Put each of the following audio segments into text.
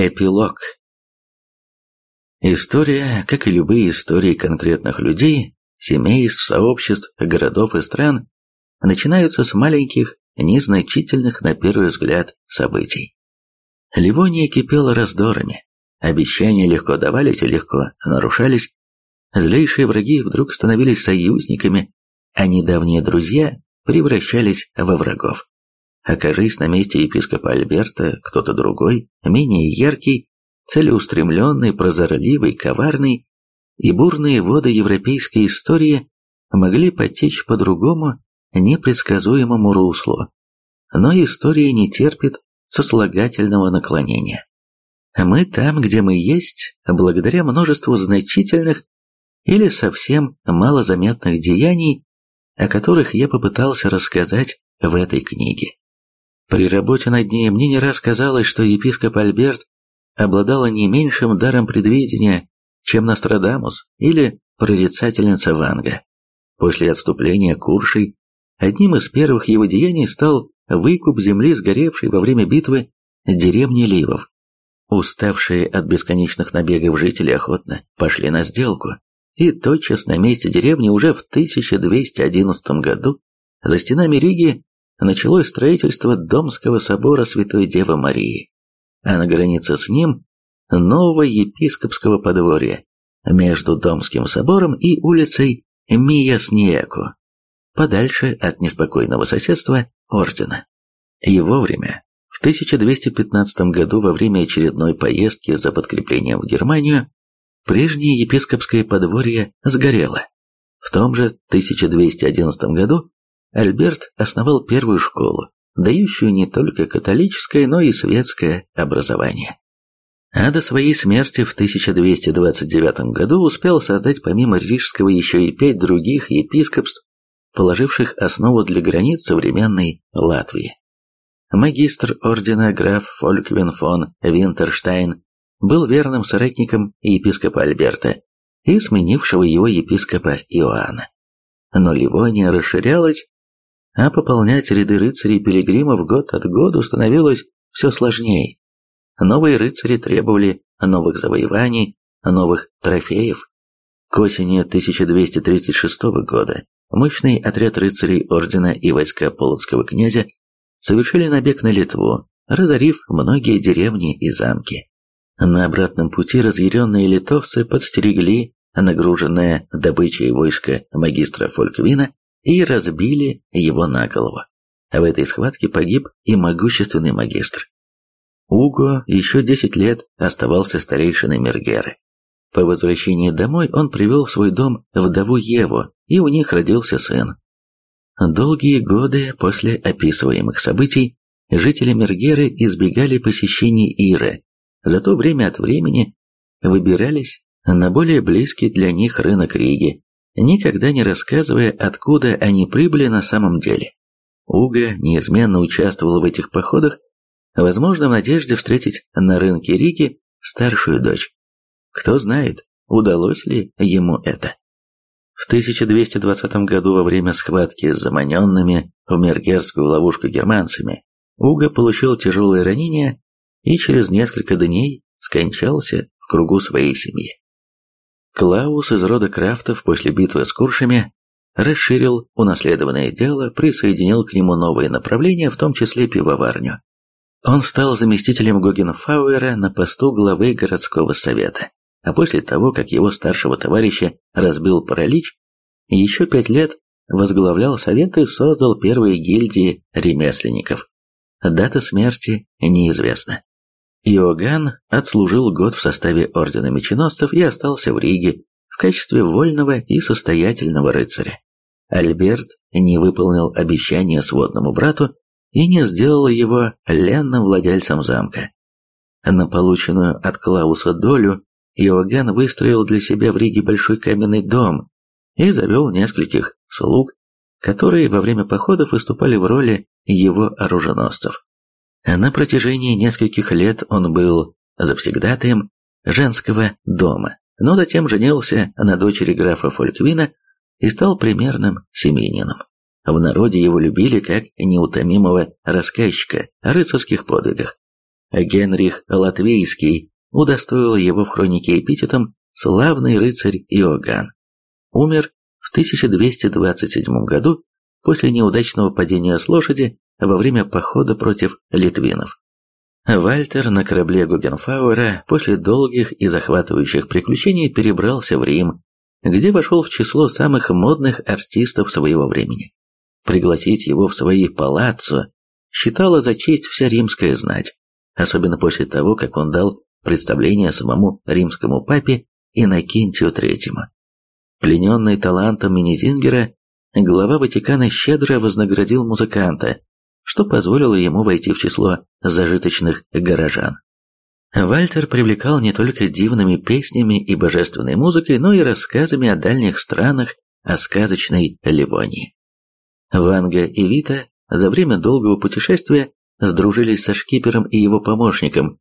Эпилог История, как и любые истории конкретных людей, семейств, сообществ, городов и стран, начинаются с маленьких, незначительных на первый взгляд событий. Ливония кипела раздорами, обещания легко давались и легко нарушались, злейшие враги вдруг становились союзниками, а недавние друзья превращались во врагов. Окажись на месте епископа Альберта кто-то другой, менее яркий, целеустремленный, прозорливый, коварный, и бурные воды европейской истории могли потечь по другому, непредсказуемому руслу. Но история не терпит сослагательного наклонения. Мы там, где мы есть, благодаря множеству значительных или совсем малозаметных деяний, о которых я попытался рассказать в этой книге. При работе над ней мне не раз казалось, что епископ Альберт обладала не меньшим даром предвидения, чем Нострадамус или прорицательница Ванга. После отступления Куршей одним из первых его деяний стал выкуп земли, сгоревшей во время битвы деревни Ливов. Уставшие от бесконечных набегов жители охотно пошли на сделку, и тотчас на месте деревни уже в 1211 году за стенами Риги началось строительство Домского собора Святой Девы Марии, а на границе с ним нового епископского подворья между Домским собором и улицей Мияснеку, подальше от неспокойного соседства ордена. И вовремя, в 1215 году во время очередной поездки за подкреплением в Германию, прежнее епископское подворье сгорело. В том же 1211 году Альберт основал первую школу, дающую не только католическое, но и светское образование. А до своей смерти в 1229 году успел создать помимо Рижского еще и пять других епископств, положивших основу для границ современной Латвии. Магистр ордена граф Фольквин фон Винтерштайн был верным соратником епископа Альберта и сменившего его епископа Иоанна. Но Ливония расширялась а пополнять ряды рыцарей-пилигримов год от года становилось все сложнее. Новые рыцари требовали новых завоеваний, новых трофеев. К осени 1236 года мощный отряд рыцарей ордена и войска полоцкого князя совершили набег на Литву, разорив многие деревни и замки. На обратном пути разъяренные литовцы подстерегли нагруженное добычей войско магистра Фольквина и разбили его на голову. В этой схватке погиб и могущественный магистр. Уго еще 10 лет оставался старейшиной Мергеры. По возвращении домой он привел в свой дом вдову Еву, и у них родился сын. Долгие годы после описываемых событий жители Мергеры избегали посещений Иры, зато время от времени выбирались на более близкий для них рынок Риги, никогда не рассказывая, откуда они прибыли на самом деле. Уга неизменно участвовал в этих походах, возможно, в надежде встретить на рынке Риги старшую дочь. Кто знает, удалось ли ему это. В 1220 году во время схватки с заманенными в Мергерскую ловушку германцами Уга получил тяжелое ранение и через несколько дней скончался в кругу своей семьи. Клаус из рода Крафтов после битвы с Куршами расширил унаследованное дело, присоединил к нему новые направления, в том числе пивоварню. Он стал заместителем Гогенфауэра на посту главы городского совета, а после того, как его старшего товарища разбил паралич, еще пять лет возглавлял совет и создал первые гильдии ремесленников. Дата смерти неизвестна. Иоганн отслужил год в составе Ордена Меченосцев и остался в Риге в качестве вольного и состоятельного рыцаря. Альберт не выполнил обещание сводному брату и не сделал его ленным владельцем замка. На полученную от Клауса долю Иоганн выстроил для себя в Риге большой каменный дом и завел нескольких слуг, которые во время походов выступали в роли его оруженосцев. На протяжении нескольких лет он был завсегдатаем женского дома, но затем женился на дочери графа Фольквина и стал примерным семьянином. В народе его любили как неутомимого рассказчика о рыцарских подвигах. Генрих Латвийский удостоил его в хронике эпитетом «славный рыцарь Иоганн». Умер в 1227 году после неудачного падения с лошади во время похода против литвинов. Вальтер на корабле Гугенфауэра после долгих и захватывающих приключений перебрался в Рим, где вошел в число самых модных артистов своего времени. Пригласить его в свои палаццо считала за честь вся римская знать, особенно после того, как он дал представление самому римскому папе Иннокентию III. Плененный талантом Минизингера, глава Ватикана щедро вознаградил музыканта, что позволило ему войти в число зажиточных горожан. Вальтер привлекал не только дивными песнями и божественной музыкой, но и рассказами о дальних странах, о сказочной Ливонии. Ванга и Вита за время долгого путешествия сдружились со шкипером и его помощником,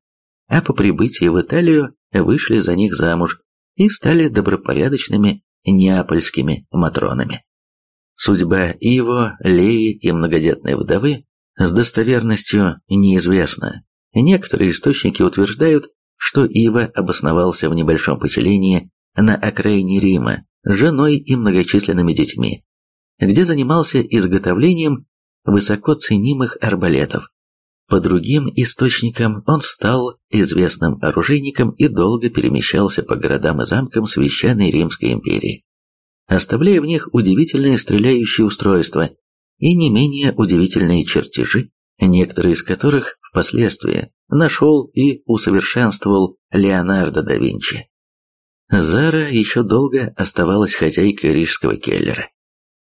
а по прибытии в Италию вышли за них замуж и стали добропорядочными неапольскими матронами. Судьба Иво, Леи и многодетной вдовы с достоверностью неизвестна. Некоторые источники утверждают, что Ива обосновался в небольшом поселении на окраине Рима с женой и многочисленными детьми, где занимался изготовлением высоко ценимых арбалетов. По другим источникам он стал известным оружейником и долго перемещался по городам и замкам Священной Римской империи, оставляя в них удивительные стреляющие устройства и не менее удивительные чертежи, некоторые из которых впоследствии нашел и усовершенствовал Леонардо да Винчи. Зара еще долго оставалась хозяйкой рижского келлера.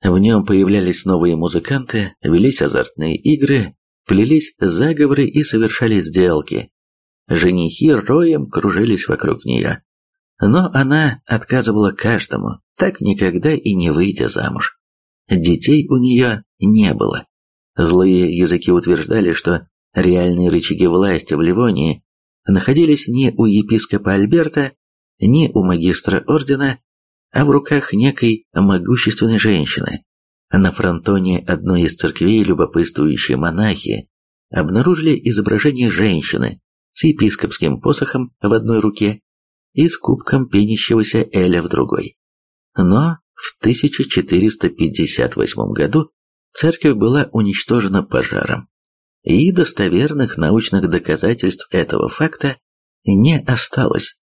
В нем появлялись новые музыканты, велись азартные игры, плелись заговоры и совершались сделки. Женихи роем кружились вокруг нее. Но она отказывала каждому, так никогда и не выйдя замуж. Детей у нее не было. Злые языки утверждали, что реальные рычаги власти в Ливонии находились не у епископа Альберта, не у магистра ордена, а в руках некой могущественной женщины. На фронтоне одной из церквей любопытствующие монахи обнаружили изображение женщины с епископским посохом в одной руке и с кубком пенящегося Эля в другой. Но в 1458 году церковь была уничтожена пожаром, и достоверных научных доказательств этого факта не осталось.